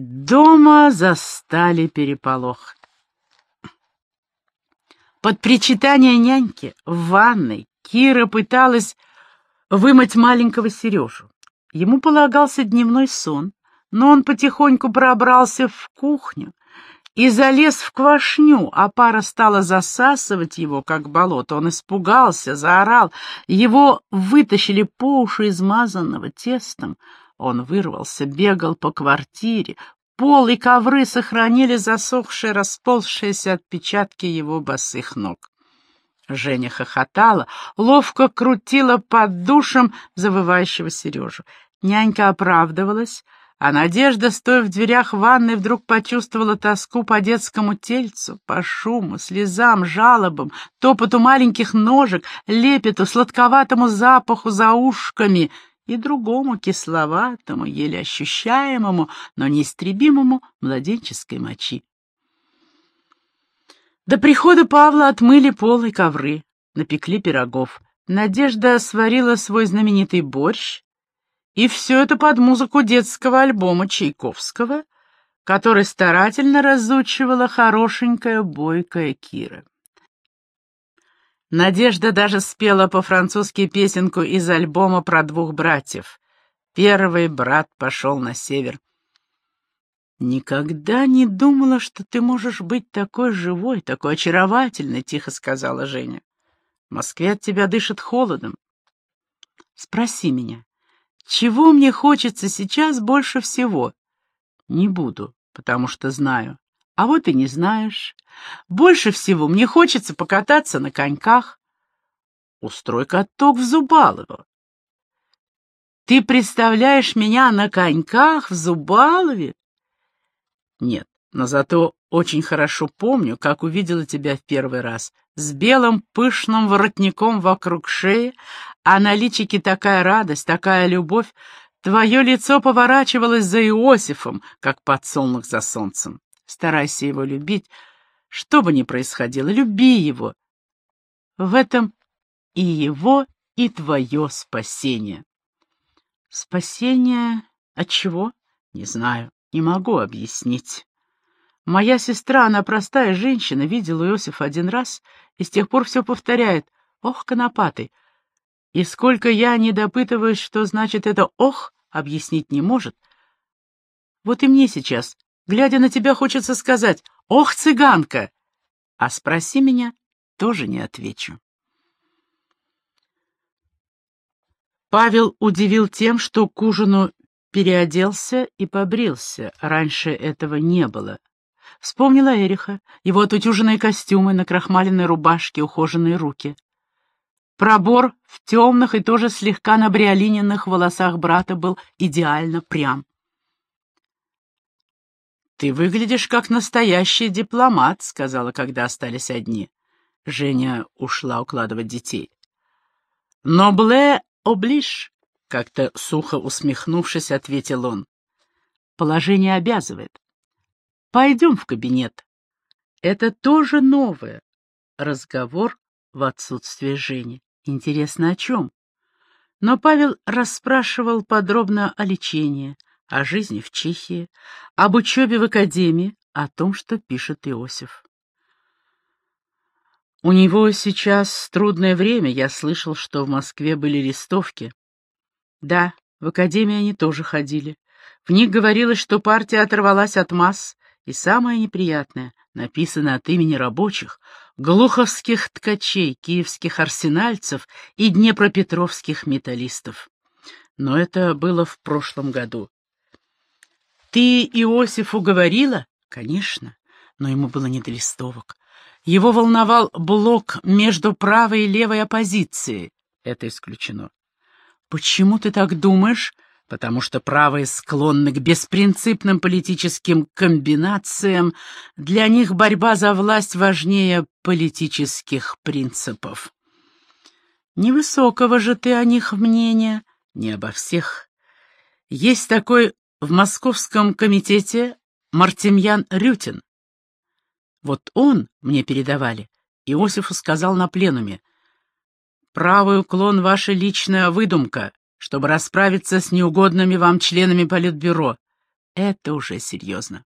Дома застали переполох. Под причитание няньки в ванной Кира пыталась вымыть маленького Сережу. Ему полагался дневной сон, но он потихоньку пробрался в кухню и залез в квашню, а пара стала засасывать его, как болото. Он испугался, заорал, его вытащили по уши измазанного тестом. Он вырвался, бегал по квартире. Пол и ковры сохранили засохшие, расползшиеся отпечатки его босых ног. Женя хохотала, ловко крутила под душем завывающего Сережу. Нянька оправдывалась, а Надежда, стоя в дверях ванной, вдруг почувствовала тоску по детскому тельцу, по шуму, слезам, жалобам, топоту маленьких ножек, лепету, сладковатому запаху за ушками — и другому кисловатому, еле ощущаемому, но неистребимому младенческой мочи. До прихода Павла отмыли пол и ковры, напекли пирогов. Надежда сварила свой знаменитый борщ, и все это под музыку детского альбома Чайковского, который старательно разучивала хорошенькая бойкая Кира. Надежда даже спела по-французски песенку из альбома про двух братьев. Первый брат пошел на север. «Никогда не думала, что ты можешь быть такой живой, такой очаровательной», — тихо сказала Женя. «В Москве от тебя дышит холодом. Спроси меня, чего мне хочется сейчас больше всего?» «Не буду, потому что знаю. А вот и не знаешь. Больше всего мне хочется покататься на коньках. Устрой каток в Зубалово. Ты представляешь меня на коньках в Зубалове? Нет, но зато очень хорошо помню, как увидела тебя в первый раз. С белым пышным воротником вокруг шеи, а на личике такая радость, такая любовь. Твое лицо поворачивалось за Иосифом, как подсолнух за солнцем. Старайся его любить. Что бы ни происходило, люби его. В этом и его, и твое спасение. Спасение от чего? Не знаю, не могу объяснить. Моя сестра, она простая женщина, видела Иосифа один раз и с тех пор все повторяет. Ох, конопатый! И сколько я не допытываюсь, что значит это «ох», объяснить не может. Вот и мне сейчас Глядя на тебя, хочется сказать «Ох, цыганка!» А спроси меня, тоже не отвечу. Павел удивил тем, что к ужину переоделся и побрился. Раньше этого не было. Вспомнила Эриха, его отутюженные костюмы, на крахмаленной рубашке, ухоженные руки. Пробор в темных и тоже слегка набриолиненных волосах брата был идеально прям. «Ты выглядишь как настоящий дипломат», — сказала, когда остались одни. Женя ушла укладывать детей. «Нобле облиш», — как-то сухо усмехнувшись, ответил он. «Положение обязывает. Пойдем в кабинет. Это тоже новое. Разговор в отсутствие Жени. Интересно, о чем?» Но Павел расспрашивал подробно о лечении, о жизни в Чехии, об учебе в академии, о том, что пишет Иосиф. У него сейчас трудное время, я слышал, что в Москве были листовки. Да, в академии они тоже ходили. В них говорилось, что партия оторвалась от масс, и самое неприятное, написано от имени рабочих, глуховских ткачей, киевских арсенальцев и днепропетровских металлистов. Но это было в прошлом году. «Ты Иосифу говорила?» «Конечно, но ему было не до листовок. Его волновал блок между правой и левой оппозицией. Это исключено. Почему ты так думаешь?» потому что правые склонны к беспринципным политическим комбинациям, для них борьба за власть важнее политических принципов. Невысокого же ты о них мнения, не обо всех. Есть такой в Московском комитете Мартемьян Рютин. Вот он, мне передавали, Иосифу сказал на пленуме, «Правый уклон — ваша личная выдумка, чтобы расправиться с неугодными вам членами Политбюро. Это уже серьезно.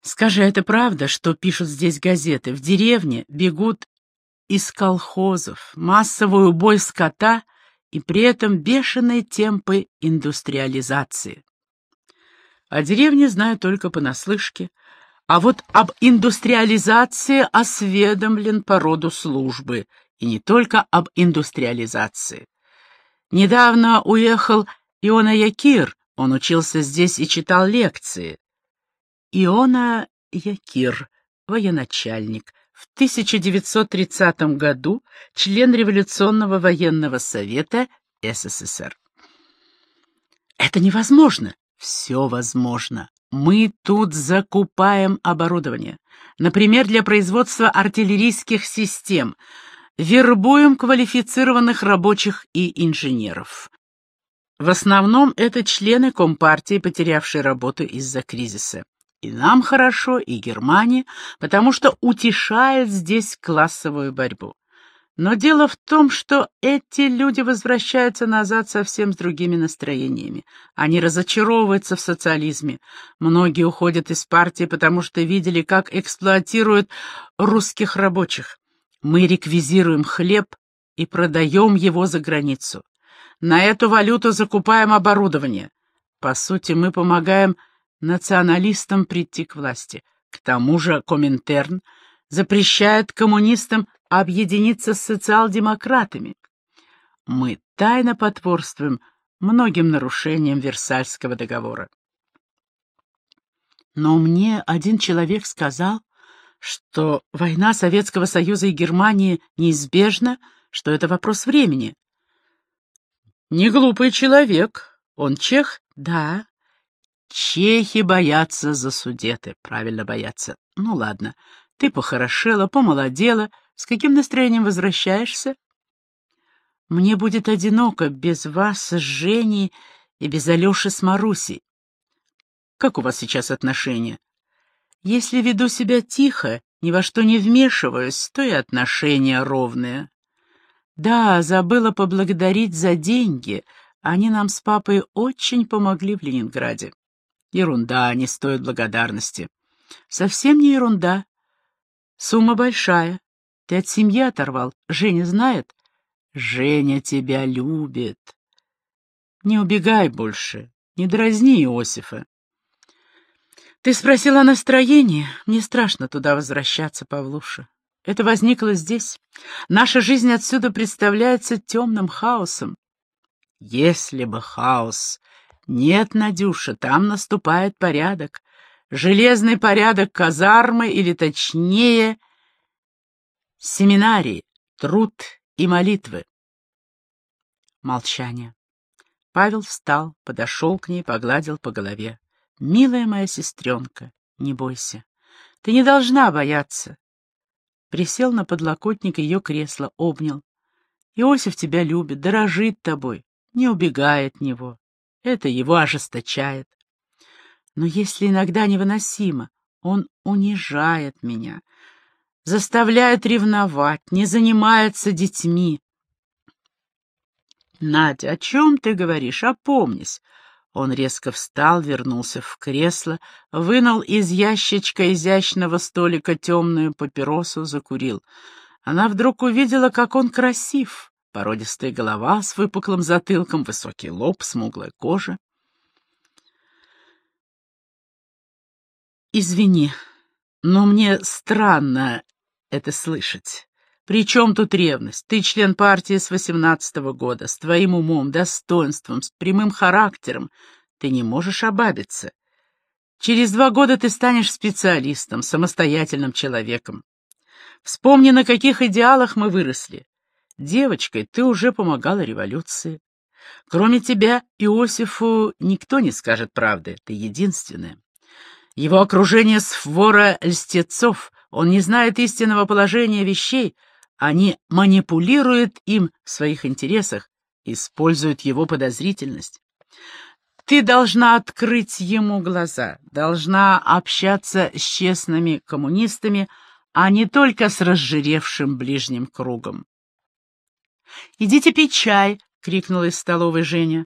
Скажи, это правда, что пишут здесь газеты? В деревне бегут из колхозов, массовый убой скота и при этом бешеные темпы индустриализации. О деревне знаю только понаслышке, а вот об индустриализации осведомлен по роду службы, и не только об индустриализации. Недавно уехал Иона Якир, он учился здесь и читал лекции. Иона Якир, военачальник, в 1930 году член Революционного военного совета СССР. Это невозможно. Все возможно. Мы тут закупаем оборудование. Например, для производства артиллерийских систем. Вербуем квалифицированных рабочих и инженеров. В основном это члены Компартии, потерявшие работу из-за кризиса. И нам хорошо, и Германии, потому что утешает здесь классовую борьбу. Но дело в том, что эти люди возвращаются назад совсем с другими настроениями. Они разочаровываются в социализме. Многие уходят из партии, потому что видели, как эксплуатируют русских рабочих. Мы реквизируем хлеб и продаем его за границу. На эту валюту закупаем оборудование. По сути, мы помогаем националистам прийти к власти. К тому же Коминтерн запрещает коммунистам объединиться с социал-демократами. Мы тайно потворствуем многим нарушениям Версальского договора. Но мне один человек сказал, что война Советского Союза и Германии неизбежна, что это вопрос времени. Не глупый человек. Он чех? Да. Чехи боятся за судеты. Правильно боятся. Ну ладно. Ты похорошела, помолодела. С каким настроением возвращаешься? Мне будет одиноко без вас с Женей и без Алеши с Марусей. Как у вас сейчас отношения? Если веду себя тихо, ни во что не вмешиваюсь, то и отношения ровные. Да, забыла поблагодарить за деньги. Они нам с папой очень помогли в Ленинграде. Ерунда, не стоит благодарности. Совсем не ерунда. Сумма большая. Ты от семьи оторвал. Женя знает? Женя тебя любит. Не убегай больше. Не дразни Иосифа. Ты спросила о настроении. Мне страшно туда возвращаться, Павлуша. Это возникло здесь. Наша жизнь отсюда представляется темным хаосом. Если бы хаос... Нет, Надюша, там наступает порядок. Железный порядок казармы, или точнее, семинарии, труд и молитвы. Молчание. Павел встал, подошел к ней, погладил по голове. «Милая моя сестренка, не бойся. Ты не должна бояться присел на подлокотник ее кресла, обнял. «Иосиф тебя любит, дорожит тобой, не убегай от него. Это его ожесточает. Но если иногда невыносимо, он унижает меня, заставляет ревновать, не занимается детьми. Надя, о чем ты говоришь? Опомнись. Он резко встал, вернулся в кресло, вынул из ящичка изящного столика темную папиросу, закурил. Она вдруг увидела, как он красив. Породистая голова с выпуклым затылком, высокий лоб, смуглая кожа. «Извини, но мне странно это слышать. При чем тут ревность? Ты член партии с восемнадцатого года, с твоим умом, достоинством, с прямым характером. Ты не можешь обабиться. Через два года ты станешь специалистом, самостоятельным человеком. Вспомни, на каких идеалах мы выросли. Девочкой ты уже помогала революции. Кроме тебя, Иосифу никто не скажет правды, ты единственная. Его окружение свора льстецов, он не знает истинного положения вещей, они манипулируют им в своих интересах, используют его подозрительность. Ты должна открыть ему глаза, должна общаться с честными коммунистами, а не только с разжиревшим ближним кругом. «Идите пить чай!» — крикнула из столовой Женя.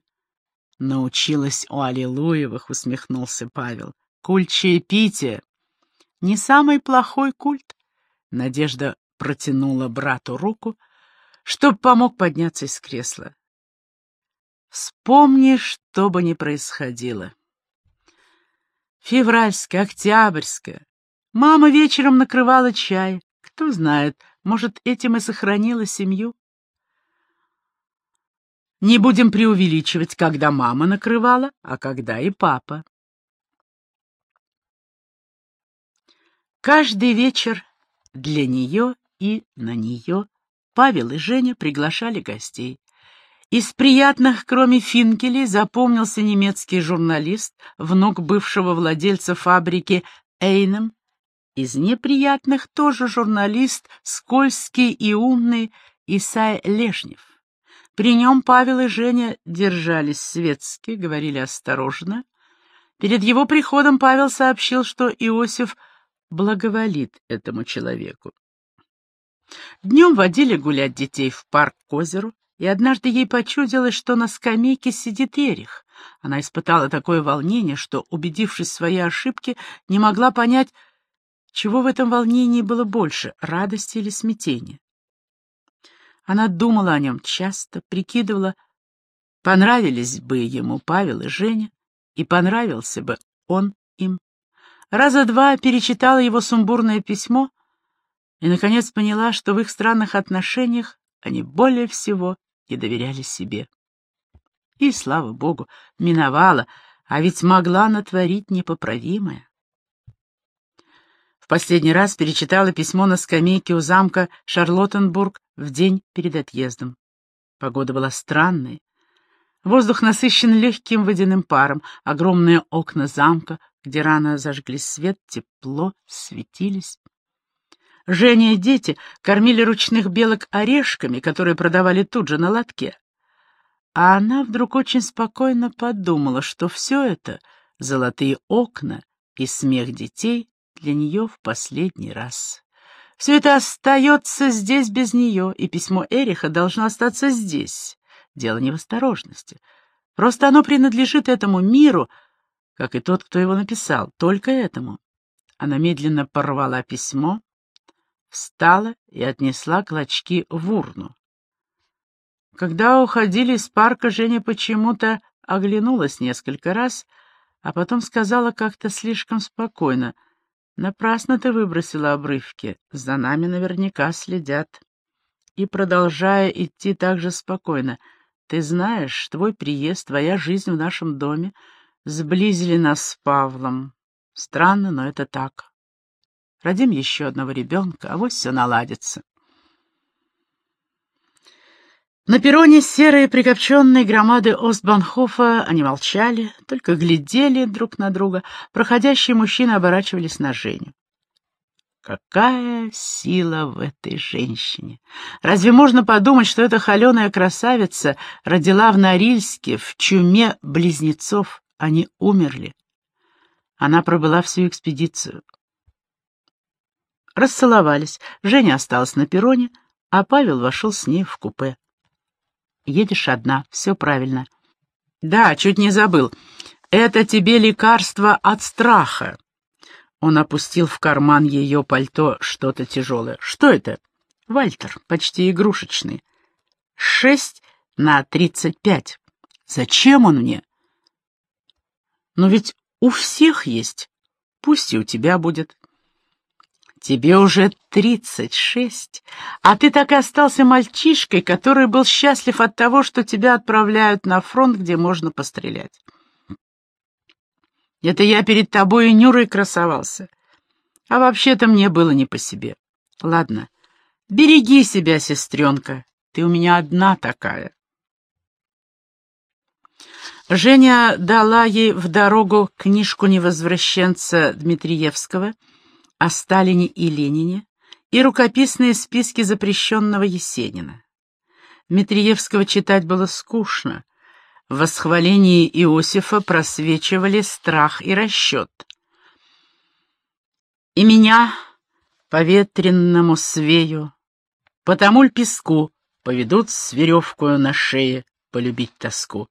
Научилась у Аллилуевых, усмехнулся Павел. Культ чаепития. Не самый плохой культ. Надежда протянула брату руку, чтоб помог подняться из кресла. Вспомни, что бы ни происходило. Февральская, октябрьская. Мама вечером накрывала чай. Кто знает, может, этим и сохранила семью. Не будем преувеличивать, когда мама накрывала, а когда и папа. Каждый вечер для нее и на нее Павел и Женя приглашали гостей. Из приятных, кроме Финкелей, запомнился немецкий журналист, внук бывшего владельца фабрики Эйнем. Из неприятных тоже журналист, скользкий и умный Исай Лешнев. При нем Павел и Женя держались светски, говорили осторожно. Перед его приходом Павел сообщил, что Иосиф благоволит этому человеку. Днем водили гулять детей в парк к озеру, и однажды ей почудилось, что на скамейке сидит Эрих. Она испытала такое волнение, что, убедившись в своей ошибке, не могла понять, чего в этом волнении было больше — радости или смятения. Она думала о нем часто, прикидывала, понравились бы ему Павел и Женя, и понравился бы он им. Раза два перечитала его сумбурное письмо и, наконец, поняла, что в их странных отношениях они более всего и доверяли себе. И, слава богу, миновала, а ведь могла натворить непоправимое. Последний раз перечитала письмо на скамейке у замка Шарлоттенбург в день перед отъездом. Погода была странной. Воздух насыщен легким водяным паром, огромные окна замка, где рано зажгли свет, тепло, светились. Женя и дети кормили ручных белок орешками, которые продавали тут же на лотке. А она вдруг очень спокойно подумала, что все это — золотые окна и смех детей для нее в последний раз. Все это остается здесь без нее, и письмо Эриха должно остаться здесь. Дело не в осторожности. Просто оно принадлежит этому миру, как и тот, кто его написал, только этому. Она медленно порвала письмо, встала и отнесла клочки в урну. Когда уходили из парка, Женя почему-то оглянулась несколько раз, а потом сказала как-то слишком спокойно, «Напрасно ты выбросила обрывки, за нами наверняка следят». И, продолжая идти так же спокойно, «Ты знаешь, твой приезд, твоя жизнь в нашем доме сблизили нас с Павлом. Странно, но это так. Родим еще одного ребенка, а вот все наладится. На перроне серые прикопченные громады Остбанхофа они молчали, только глядели друг на друга. Проходящие мужчины оборачивались на Женю. Какая сила в этой женщине! Разве можно подумать, что эта холеная красавица родила в Норильске в чуме близнецов? Они умерли. Она пробыла всю экспедицию. Расцеловались. Женя осталась на перроне, а Павел вошел с ней в купе. «Едешь одна, все правильно». «Да, чуть не забыл. Это тебе лекарство от страха». Он опустил в карман ее пальто что-то тяжелое. «Что это?» «Вальтер, почти игрушечный. Шесть на тридцать пять. Зачем он мне?» «Ну ведь у всех есть. Пусть и у тебя будет». Тебе уже тридцать шесть, а ты так и остался мальчишкой, который был счастлив от того, что тебя отправляют на фронт, где можно пострелять. Это я перед тобой и Нюрой красовался. А вообще-то мне было не по себе. Ладно, береги себя, сестренка, ты у меня одна такая. Женя дала ей в дорогу книжку невозвращенца Дмитриевского — о Сталине и Ленине и рукописные списки запрещенного Есенина. Дмитриевского читать было скучно. В восхвалении Иосифа просвечивали страх и расчет. «И меня по ветренному свею, по тому ль песку поведут с веревкою на шее полюбить тоску».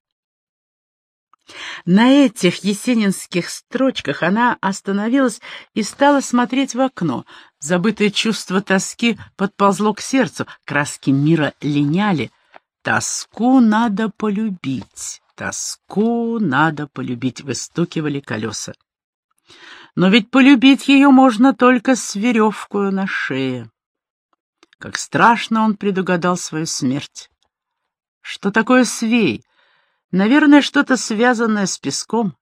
На этих есенинских строчках она остановилась и стала смотреть в окно. Забытое чувство тоски подползло к сердцу, краски мира линяли. «Тоску надо полюбить, тоску надо полюбить», — выстукивали колеса. Но ведь полюбить ее можно только с веревкою на шее. Как страшно он предугадал свою смерть. Что такое свей? Наверное, что-то связанное с песком.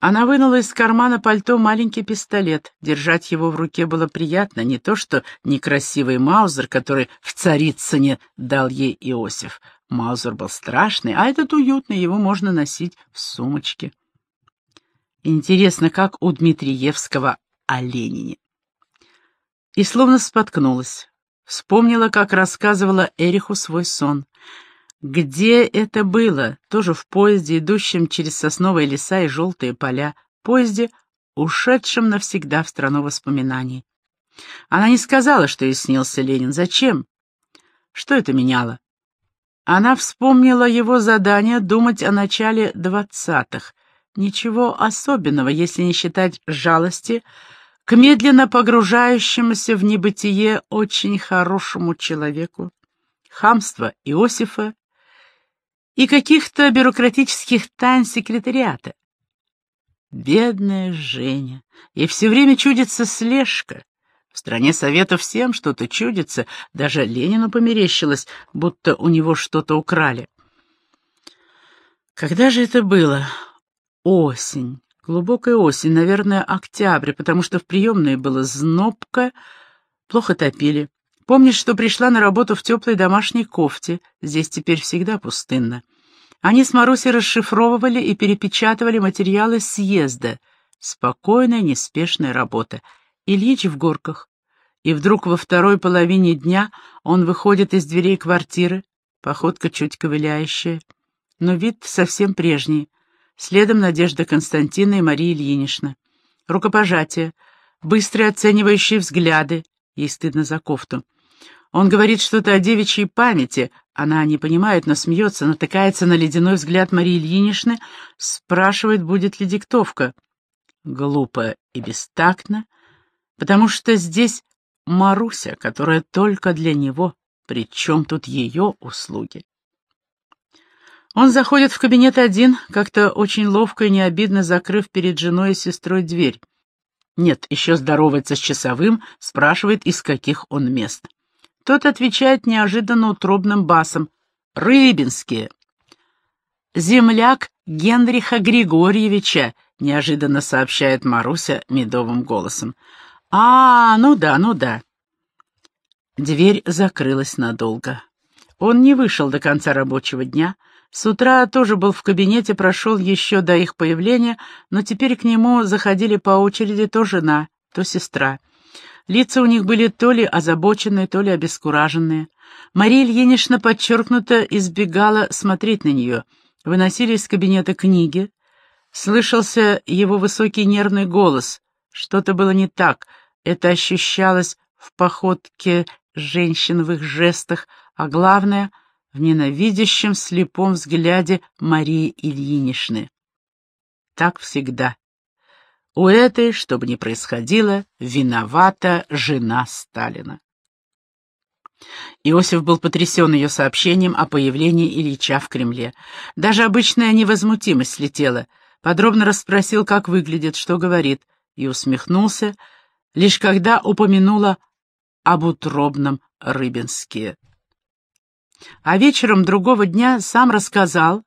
Она вынула из кармана пальто маленький пистолет. Держать его в руке было приятно, не то что некрасивый Маузер, который в Царицыне дал ей Иосиф. Маузер был страшный, а этот уютный, его можно носить в сумочке. Интересно, как у Дмитриевского о Ленине. И словно споткнулась. Вспомнила, как рассказывала Эриху свой сон. Где это было? Тоже в поезде, идущем через сосновые леса и желтые поля. Поезде, ушедшем навсегда в страну воспоминаний. Она не сказала, что ей снился Ленин. Зачем? Что это меняло? Она вспомнила его задание думать о начале двадцатых. Ничего особенного, если не считать жалости к медленно погружающемуся в небытие очень хорошему человеку, хамство Иосифа и каких-то бюрократических тайн секретариата. Бедная Женя, ей все время чудится слежка. В стране Советов всем что-то чудится, даже Ленину померещилось, будто у него что-то украли. Когда же это было? Осень. Глубокая осень, наверное, октябрь, потому что в приемной было знобко, плохо топили. Помнишь, что пришла на работу в теплой домашней кофте, здесь теперь всегда пустынно. Они с Марусей расшифровывали и перепечатывали материалы съезда. Спокойная, неспешная работа. Ильич в горках. И вдруг во второй половине дня он выходит из дверей квартиры, походка чуть ковыляющая, но вид совсем прежний, Следом Надежда Константина и Мария Ильинична. Рукопожатие, быстрые оценивающие взгляды. Ей стыдно за кофту. Он говорит что-то о девичьей памяти. Она не понимает, но смеется, натыкается на ледяной взгляд Марии Ильиничны, спрашивает, будет ли диктовка. Глупо и бестактно, потому что здесь Маруся, которая только для него, причем тут ее услуги. Он заходит в кабинет один, как-то очень ловко и необидно закрыв перед женой и сестрой дверь. Нет, еще здоровается с часовым, спрашивает, из каких он мест. Тот отвечает неожиданно утробным басом. «Рыбинские». «Земляк Генриха Григорьевича», — неожиданно сообщает Маруся медовым голосом. «А, ну да, ну да». Дверь закрылась надолго. Он не вышел до конца рабочего дня, — с утра тоже был в кабинете, прошел еще до их появления, но теперь к нему заходили по очереди то жена, то сестра. Лица у них были то ли озабоченные, то ли обескураженные. Мария Ильинична подчеркнуто избегала смотреть на нее. Выносили из кабинета книги. Слышался его высокий нервный голос. Что-то было не так. Это ощущалось в походке женщин в их жестах, а главное — в ненавидящем слепом взгляде Марии Ильиничны. Так всегда. У этой, что бы ни происходило, виновата жена Сталина. Иосиф был потрясен ее сообщением о появлении Ильича в Кремле. Даже обычная невозмутимость слетела. Подробно расспросил, как выглядит, что говорит, и усмехнулся, лишь когда упомянула об утробном Рыбинске. А вечером другого дня сам рассказал,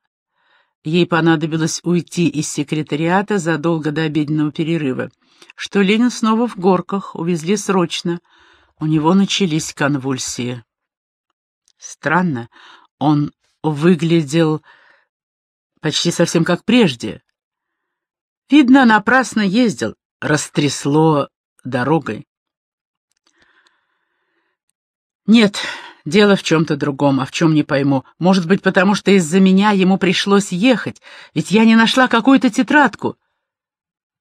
ей понадобилось уйти из секретариата задолго до обеденного перерыва, что Ленин снова в горках, увезли срочно, у него начались конвульсии. Странно, он выглядел почти совсем как прежде. Видно, напрасно ездил, растрясло дорогой. Нет, Дело в чем-то другом, а в чем не пойму. Может быть, потому что из-за меня ему пришлось ехать, ведь я не нашла какую-то тетрадку.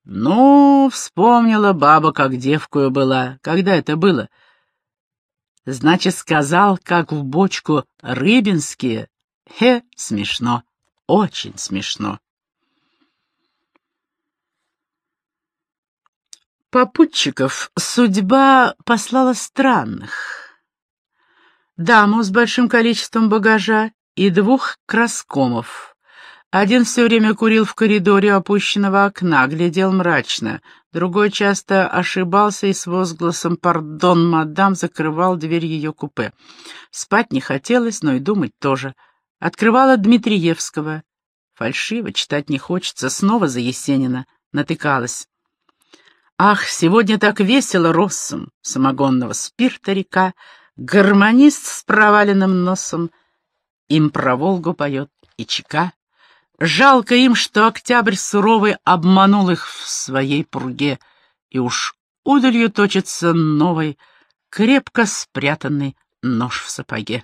Ну, вспомнила баба, как девкую была. Когда это было? Значит, сказал, как в бочку рыбинские. Хе, смешно. очень смешно. Попутчиков судьба послала странных. Даму с большим количеством багажа и двух краскомов. Один все время курил в коридоре опущенного окна, глядел мрачно, другой часто ошибался и с возгласом «Пардон, мадам» закрывал дверь ее купе. Спать не хотелось, но и думать тоже. Открывала Дмитриевского. Фальшиво, читать не хочется, снова за Есенина. Натыкалась. Ах, сегодня так весело россом самогонного спирта река, гармонист с проваленным носом, им про Волгу поет и чека. Жалко им, что октябрь суровый обманул их в своей пруге, и уж удалью точится новый, крепко спрятанный нож в сапоге.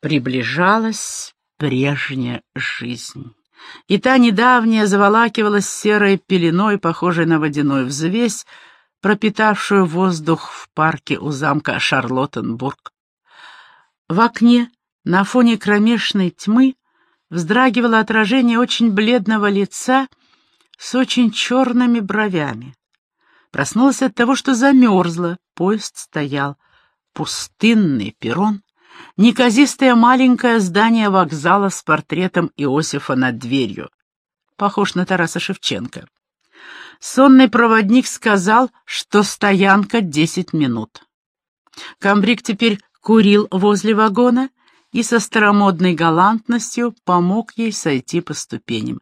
Приближалась прежняя жизнь и та недавняя заволакивалась серой пеленой, похожей на водяной взвесь, пропитавшую воздух в парке у замка Шарлоттенбург. В окне, на фоне кромешной тьмы, вздрагивало отражение очень бледного лица с очень черными бровями. Проснулась от того, что замерзла, поезд стоял. Пустынный перрон, Неказистое маленькое здание вокзала с портретом Иосифа над дверью. Похож на Тараса Шевченко. Сонный проводник сказал, что стоянка десять минут. Камбрик теперь курил возле вагона и со старомодной галантностью помог ей сойти по ступеням.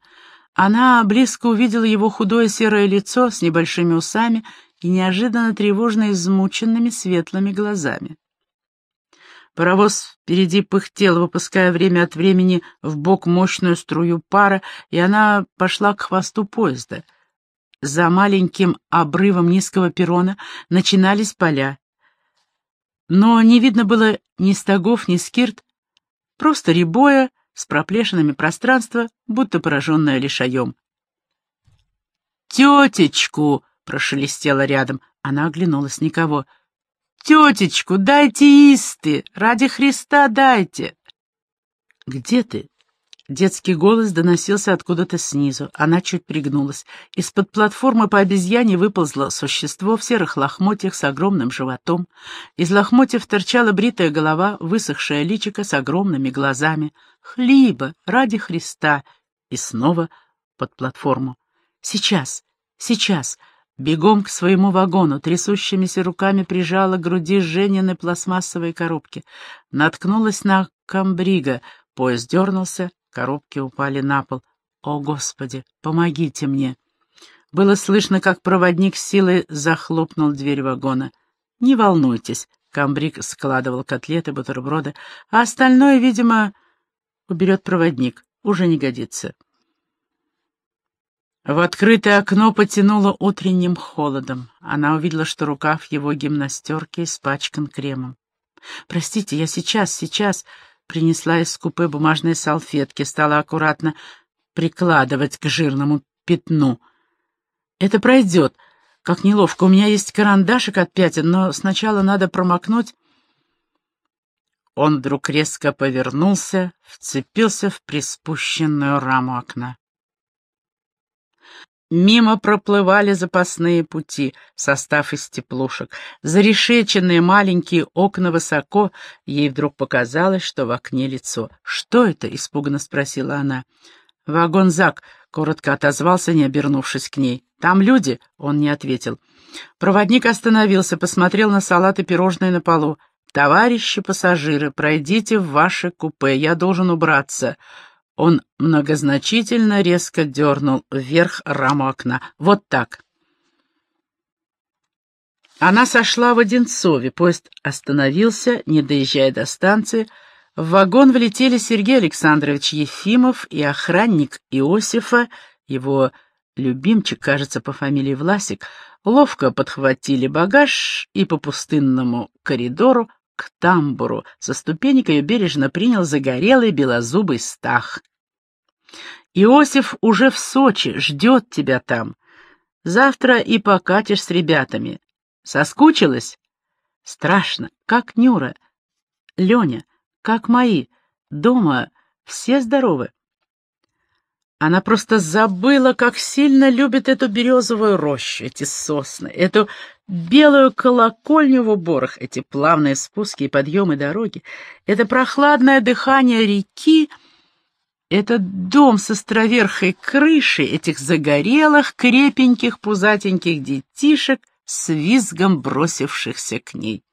Она близко увидела его худое серое лицо с небольшими усами и неожиданно тревожно измученными светлыми глазами. Паровоз впереди пыхтел, выпуская время от времени в бок мощную струю пара, и она пошла к хвосту поезда. За маленьким обрывом низкого перрона начинались поля. Но не видно было ни стогов, ни скирт, просто рябое с проплешинами пространство, будто пораженное лишаем. «Тетечку!» — прошелестело рядом. Она оглянулась, никого — «Тетечку, дайте исты! Ради Христа дайте!» «Где ты?» Детский голос доносился откуда-то снизу. Она чуть пригнулась. Из-под платформы по обезьяне выползло существо в серых лохмотьях с огромным животом. Из лохмотьев торчала бритая голова, высохшая личико с огромными глазами. «Хлиба! Ради Христа!» И снова под платформу. «Сейчас! Сейчас!» Бегом к своему вагону, трясущимися руками прижала к груди Женины пластмассовой коробки. Наткнулась на камбрига. Поезд дернулся, коробки упали на пол. «О, Господи, помогите мне!» Было слышно, как проводник силой захлопнул дверь вагона. «Не волнуйтесь», — камбриг складывал котлеты, бутерброды, а остальное, видимо, уберет проводник. Уже не годится. В открытое окно потянуло утренним холодом. Она увидела, что рукав его гимнастерки испачкан кремом. «Простите, я сейчас, сейчас...» Принесла из купе бумажные салфетки, стала аккуратно прикладывать к жирному пятну. «Это пройдет. Как неловко. У меня есть карандашик от пятен, но сначала надо промокнуть...» Он вдруг резко повернулся, вцепился в приспущенную раму окна. Мимо проплывали запасные пути, состав из теплушек. Зарешеченные маленькие окна высоко, ей вдруг показалось, что в окне лицо. «Что это?» — испуганно спросила она. «Вагон Зак», — коротко отозвался, не обернувшись к ней. «Там люди?» — он не ответил. Проводник остановился, посмотрел на салат и пирожные на полу. «Товарищи пассажиры, пройдите в ваше купе, я должен убраться». Он многозначительно резко дернул вверх раму окна. Вот так. Она сошла в Одинцове, поезд остановился, не доезжая до станции. В вагон влетели Сергей Александрович Ефимов и охранник Иосифа, его любимчик, кажется, по фамилии Власик, ловко подхватили багаж и по пустынному коридору к тамбуру. Со ступенек ее бережно принял загорелый белозубый стах. «Иосиф уже в Сочи, ждет тебя там. Завтра и покатишь с ребятами. Соскучилась?» «Страшно, как Нюра. Леня, как мои. Дома Все здоровы. Она просто забыла, как сильно любит эту березовую рощу, эти сосны, эту белую колокольню в уборах, эти плавные спуски и подъемы дороги, это прохладное дыхание реки, этот дом с островерхой крышей этих загорелых, крепеньких, пузатеньких детишек с визгом бросившихся к ней.